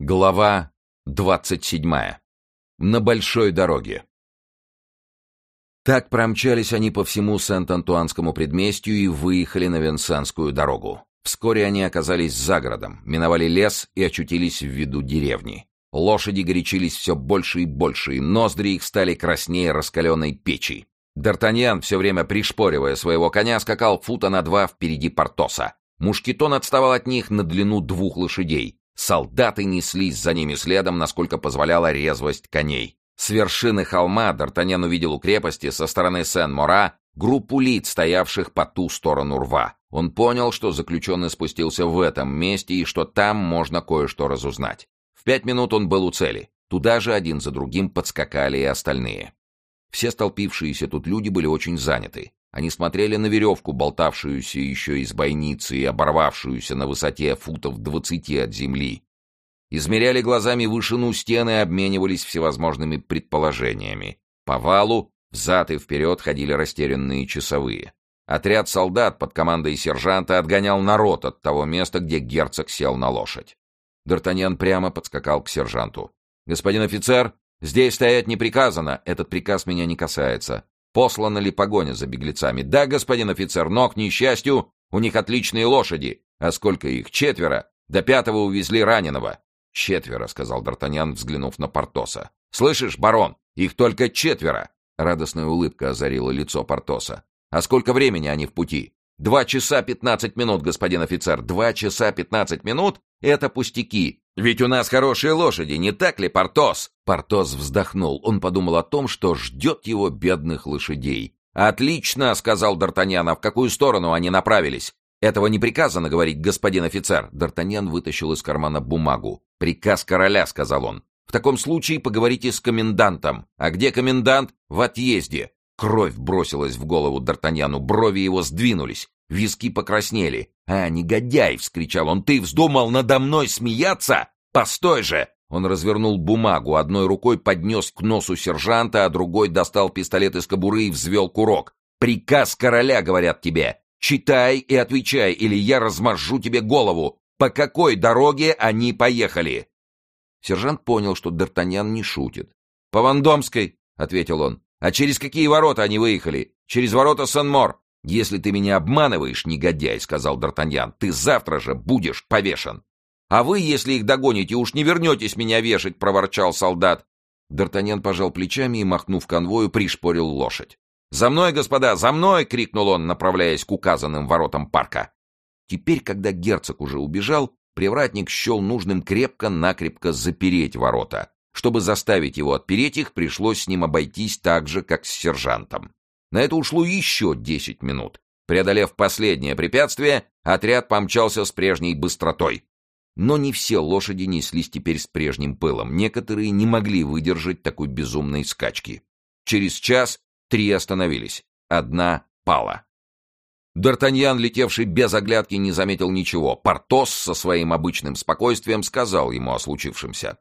Глава двадцать седьмая. На большой дороге. Так промчались они по всему Сент-Антуанскому предместью и выехали на Венсанскую дорогу. Вскоре они оказались за городом, миновали лес и очутились в виду деревни. Лошади горячились все больше и больше, и ноздри их стали краснее раскаленной печи. Д'Артаньян, все время пришпоривая своего коня, скакал фута на два впереди Портоса. Мушкетон отставал от них на длину двух лошадей. Солдаты неслись за ними следом, насколько позволяла резвость коней. С вершины холма Д'Артаньян увидел у крепости со стороны Сен-Мора группу лиц, стоявших по ту сторону рва. Он понял, что заключенный спустился в этом месте и что там можно кое-что разузнать. В пять минут он был у цели. Туда же один за другим подскакали и остальные. Все столпившиеся тут люди были очень заняты. Они смотрели на веревку, болтавшуюся еще из бойницы и оборвавшуюся на высоте футов двадцати от земли. Измеряли глазами вышину стены и обменивались всевозможными предположениями. По валу взад и вперед ходили растерянные часовые. Отряд солдат под командой сержанта отгонял народ от того места, где герцог сел на лошадь. Д'Артаньян прямо подскакал к сержанту. «Господин офицер, здесь стоять не приказано. Этот приказ меня не касается. Послана ли погоня за беглецами? Да, господин офицер, но, к несчастью, у них отличные лошади. А сколько их? Четверо. До пятого увезли раненого. Четверо, сказал Д'Артаньян, взглянув на Портоса. Слышишь, барон, их только четверо. Радостная улыбка озарила лицо Портоса. А сколько времени они в пути? Два часа пятнадцать минут, господин офицер. Два часа пятнадцать минут? Это пустяки. Ведь у нас хорошие лошади, не так ли, Портос? Портос вздохнул. Он подумал о том, что ждет его бедных лошадей. «Отлично!» — сказал Д'Артаньян. «А в какую сторону они направились?» «Этого не приказано говорить, господин офицер!» Д'Артаньян вытащил из кармана бумагу. «Приказ короля», — сказал он. «В таком случае поговорите с комендантом. А где комендант? В отъезде». Кровь бросилась в голову Д'Артаньяну, брови его сдвинулись. Виски покраснели. «А, негодяй!» — вскричал он. «Ты вздумал надо мной смеяться? Постой же!» Он развернул бумагу, одной рукой поднес к носу сержанта, а другой достал пистолет из кобуры и взвел курок. «Приказ короля, говорят тебе! Читай и отвечай, или я размажу тебе голову! По какой дороге они поехали?» Сержант понял, что Д'Артаньян не шутит. «По Вандомской», — ответил он. «А через какие ворота они выехали? Через ворота Сен-Мор. «Если ты меня обманываешь, негодяй», — сказал Д'Артаньян, — «ты завтра же будешь повешен». «А вы, если их догоните, уж не вернетесь меня вешать», — проворчал солдат. Д'Артаньян пожал плечами и, махнув конвою, пришпорил лошадь. «За мной, господа, за мной!» — крикнул он, направляясь к указанным воротам парка. Теперь, когда герцог уже убежал, привратник счел нужным крепко-накрепко запереть ворота. Чтобы заставить его отпереть их, пришлось с ним обойтись так же, как с сержантом. На это ушло еще десять минут. Преодолев последнее препятствие, отряд помчался с прежней быстротой. Но не все лошади неслись теперь с прежним пылом. Некоторые не могли выдержать такой безумной скачки. Через час три остановились. Одна пала. Д'Артаньян, летевший без оглядки, не заметил ничего. Портос со своим обычным спокойствием сказал ему о случившемся.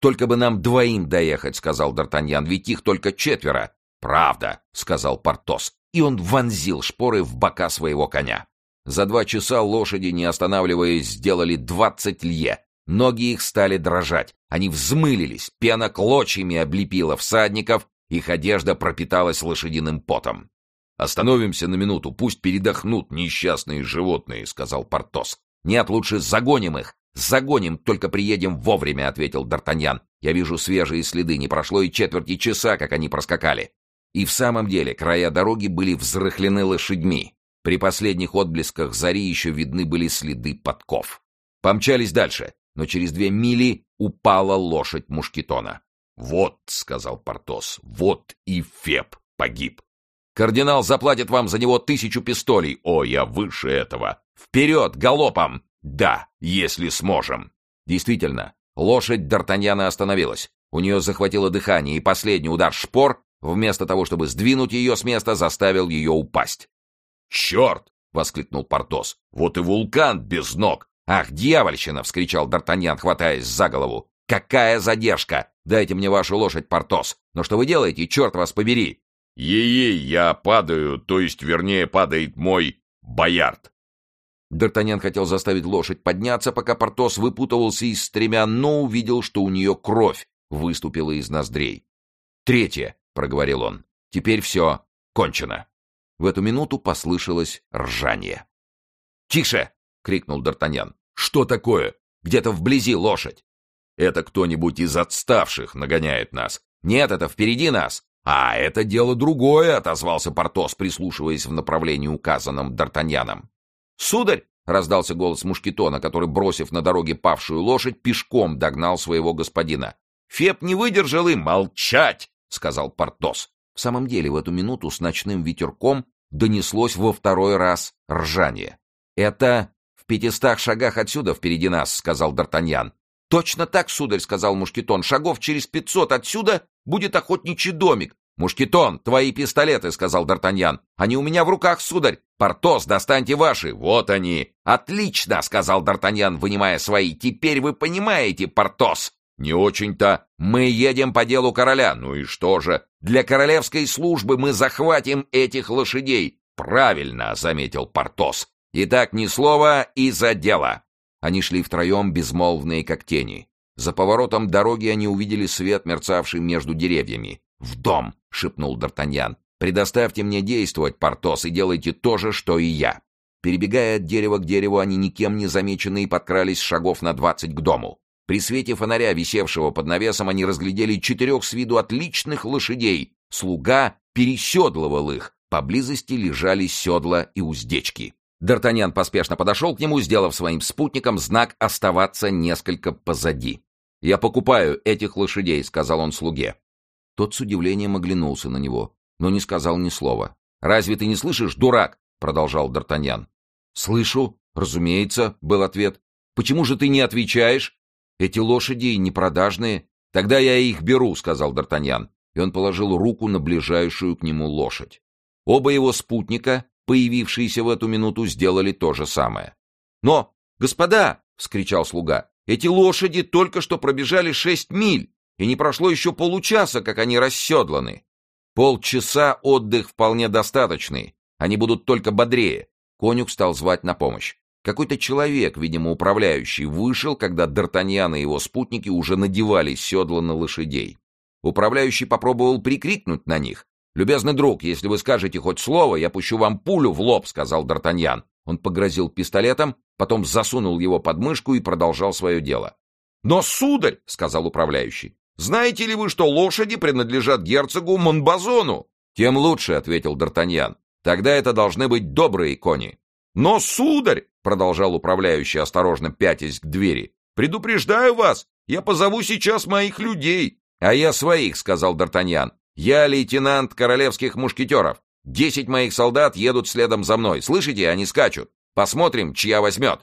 «Только бы нам двоим доехать», — сказал Д'Артаньян, — «ведь их только четверо. «Правда», — сказал Портос, и он вонзил шпоры в бока своего коня. За два часа лошади, не останавливаясь, сделали двадцать лье. Ноги их стали дрожать. Они взмылились, пена клочьями облепила всадников, их одежда пропиталась лошадиным потом. «Остановимся на минуту, пусть передохнут несчастные животные», — сказал Портос. «Нет, лучше загоним их. Загоним, только приедем вовремя», — ответил Д'Артаньян. «Я вижу свежие следы, не прошло и четверти часа, как они проскакали. И в самом деле края дороги были взрыхлены лошадьми. При последних отблесках зари еще видны были следы подков. Помчались дальше, но через две мили упала лошадь Мушкетона. «Вот», — сказал Портос, — «вот и Феб погиб. Кардинал заплатит вам за него тысячу пистолей. О, я выше этого. Вперед, галопом! Да, если сможем». Действительно, лошадь Д'Артаньяна остановилась. У нее захватило дыхание, и последний удар шпор Вместо того, чтобы сдвинуть ее с места, заставил ее упасть. «Черт!» — воскликнул Портос. «Вот и вулкан без ног!» «Ах, дьявольщина!» — вскричал Д'Артаньян, хватаясь за голову. «Какая задержка! Дайте мне вашу лошадь, Портос! Но что вы делаете, черт вас побери!» «Ей-ей, я падаю, то есть, вернее, падает мой боярд!» Д'Артаньян хотел заставить лошадь подняться, пока Портос выпутывался из стремян, но увидел, что у нее кровь выступила из ноздрей. «Третье», — проговорил он, — «теперь все кончено». В эту минуту послышалось ржание. «Тише!» — крикнул Д'Артаньян. «Что такое? Где-то вблизи лошадь!» «Это кто-нибудь из отставших нагоняет нас!» «Нет, это впереди нас!» «А, это дело другое!» — отозвался Портос, прислушиваясь в направлении, указанном Д'Артаньяном. «Сударь!» — раздался голос Мушкетона, который, бросив на дороге павшую лошадь, пешком догнал своего господина. «Феб не выдержал и молчать!» — сказал Портос. В самом деле, в эту минуту с ночным ветерком донеслось во второй раз ржание. «Это в пятистах шагах отсюда впереди нас», — сказал Д'Артаньян. «Точно так, сударь», — сказал Мушкетон. «Шагов через пятьсот отсюда будет охотничий домик. «Мушкетон, твои пистолеты», — сказал Д'Артаньян. «Они у меня в руках, сударь. Портос, достаньте ваши. Вот они». «Отлично», — сказал Д'Артаньян, вынимая свои. «Теперь вы понимаете, Портос». «Не очень-то. Мы едем по делу короля. Ну и что же? Для королевской службы мы захватим этих лошадей». «Правильно», — заметил Портос. «Итак, ни слова и за дело». Они шли втроем, безмолвные, как тени. За поворотом дороги они увидели свет, мерцавший между деревьями. «В дом!» — шепнул Д'Артаньян. «Предоставьте мне действовать, Портос, и делайте то же, что и я». Перебегая от дерева к дереву, они никем не замеченные подкрались шагов на двадцать к дому. При свете фонаря, висевшего под навесом, они разглядели четырех с виду отличных лошадей. Слуга переседлывал их. Поблизости лежали седла и уздечки. Д'Артаньян поспешно подошел к нему, сделав своим спутникам знак оставаться несколько позади. «Я покупаю этих лошадей», — сказал он слуге. Тот с удивлением оглянулся на него, но не сказал ни слова. «Разве ты не слышишь, дурак?» — продолжал Д'Артаньян. «Слышу, разумеется», — был ответ. «Почему же ты не отвечаешь?» «Эти лошади непродажные». «Тогда я их беру», — сказал Д'Артаньян, и он положил руку на ближайшую к нему лошадь. Оба его спутника, появившиеся в эту минуту, сделали то же самое. «Но, господа!» — вскричал слуга. «Эти лошади только что пробежали шесть миль!» и не прошло еще получаса, как они расседланы. Полчаса отдых вполне достаточный, они будут только бодрее. Конюх стал звать на помощь. Какой-то человек, видимо, управляющий, вышел, когда Д'Артаньян и его спутники уже надевали седла на лошадей. Управляющий попробовал прикрикнуть на них. «Любезный друг, если вы скажете хоть слово, я пущу вам пулю в лоб», — сказал Д'Артаньян. Он погрозил пистолетом, потом засунул его под мышку и продолжал свое дело. «Но, сударь», — сказал управляющий, знаете ли вы, что лошади принадлежат герцогу Монбазону? Тем лучше, ответил Д'Артаньян. Тогда это должны быть добрые кони. Но, сударь, продолжал управляющий, осторожно пятясь к двери, предупреждаю вас, я позову сейчас моих людей. А я своих, сказал Д'Артаньян. Я лейтенант королевских мушкетеров. Десять моих солдат едут следом за мной. Слышите, они скачут. Посмотрим, чья возьмет.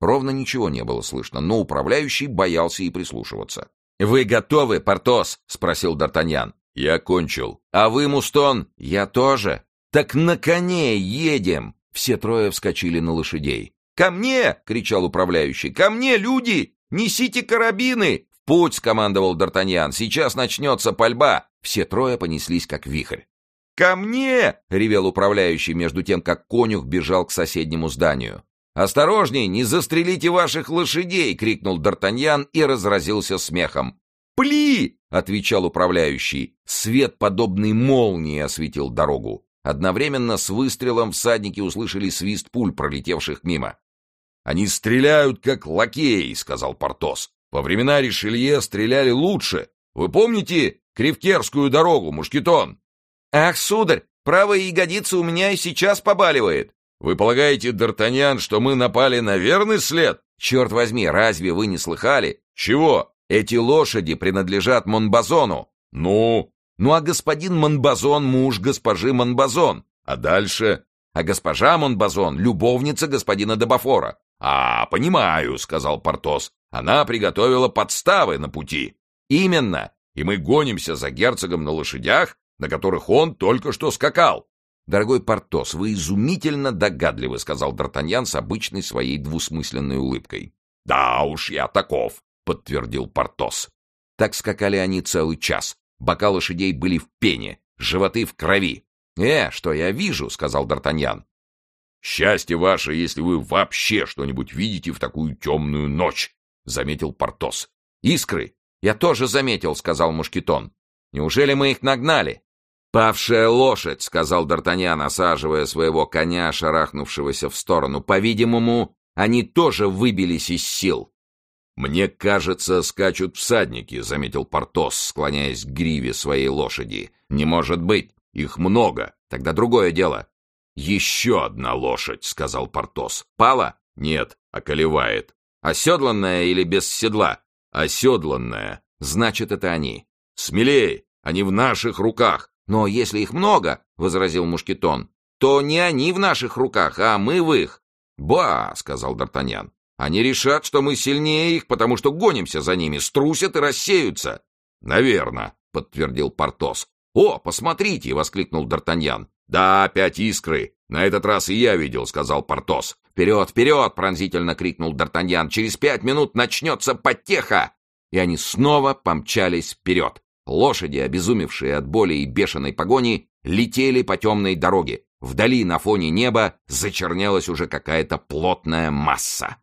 Ровно ничего не было слышно, но управляющий боялся и прислушиваться. «Вы готовы, Портос?» — спросил Д'Артаньян. «Я кончил». «А вы, Мустон?» «Я тоже». «Так на коне едем!» Все трое вскочили на лошадей. «Ко мне!» — кричал управляющий. «Ко мне, люди! Несите карабины!» «В путь!» — скомандовал Д'Артаньян. «Сейчас начнется пальба!» Все трое понеслись, как вихрь. «Ко мне!» — ревел управляющий, между тем, как конюх бежал к соседнему зданию. «Осторожней, не застрелите ваших лошадей!» — крикнул Д'Артаньян и разразился смехом. «Пли!» — отвечал управляющий. Свет, подобный молнии, осветил дорогу. Одновременно с выстрелом всадники услышали свист пуль, пролетевших мимо. «Они стреляют, как лакеи», — сказал Портос. «Во времена Ришелье стреляли лучше. Вы помните Кривкерскую дорогу, Мушкетон?» «Ах, сударь, правая ягодица у меня и сейчас побаливает!» Вы полагаете, Д'Артаньян, что мы напали на верный след? Черт возьми, разве вы не слыхали? Чего? Эти лошади принадлежат Монбазону. Ну? Ну а господин Монбазон — муж госпожи Монбазон. А дальше? А госпожа Монбазон — любовница господина Дебафора. «А, понимаю», — сказал Портос. «Она приготовила подставы на пути». «Именно. И мы гонимся за герцогом на лошадях, на которых он только что скакал. «Дорогой Портос, вы изумительно догадливы», — сказал Д'Артаньян с обычной своей двусмысленной улыбкой. «Да уж, я таков», — подтвердил Портос. Так скакали они целый час. Бока лошадей были в пене, животы в крови. «Э, что я вижу», — сказал Д'Артаньян. Счастье ваше, если вы вообще что-нибудь видите в такую темную ночь, — заметил Портос. Искры. Я тоже заметил, — сказал Мушкетон. Неужели мы их нагнали? «Павшая лошадь», — сказал Д'Артаньян, осаживая своего коня, шарахнувшегося в сторону. «По-видимому, они тоже выбились из сил». «Мне кажется, скачут всадники», — заметил Портос, склоняясь к гриве своей лошади. «Не может быть, их много. Тогда другое дело». «Еще одна лошадь», — сказал Портос. «Пала?» «Нет, околевает». «Оседланная или без седла?» «Оседланная». «Значит, это они». «Смелей! Они в наших руках!» «Но если их много, — возразил Мушкетон, — то не они в наших руках, а мы в их». «Ба!» — сказал Д'Артаньян. «Они решат, что мы сильнее их, потому что гонимся за ними, струсят и рассеются». «Наверно», — подтвердил Портос. «О, посмотрите!» — воскликнул Д'Артаньян. «Да, опять искры. На этот раз и я видел», — сказал Портос. «Вперед, вперед!» — пронзительно крикнул Д'Артаньян. «Через пять минут начнется потеха!» И они снова помчались вперед. Лошади, обезумевшие от боли и бешеной погони, летели по темной дороге. Вдали на фоне неба зачернелась уже какая-то плотная масса.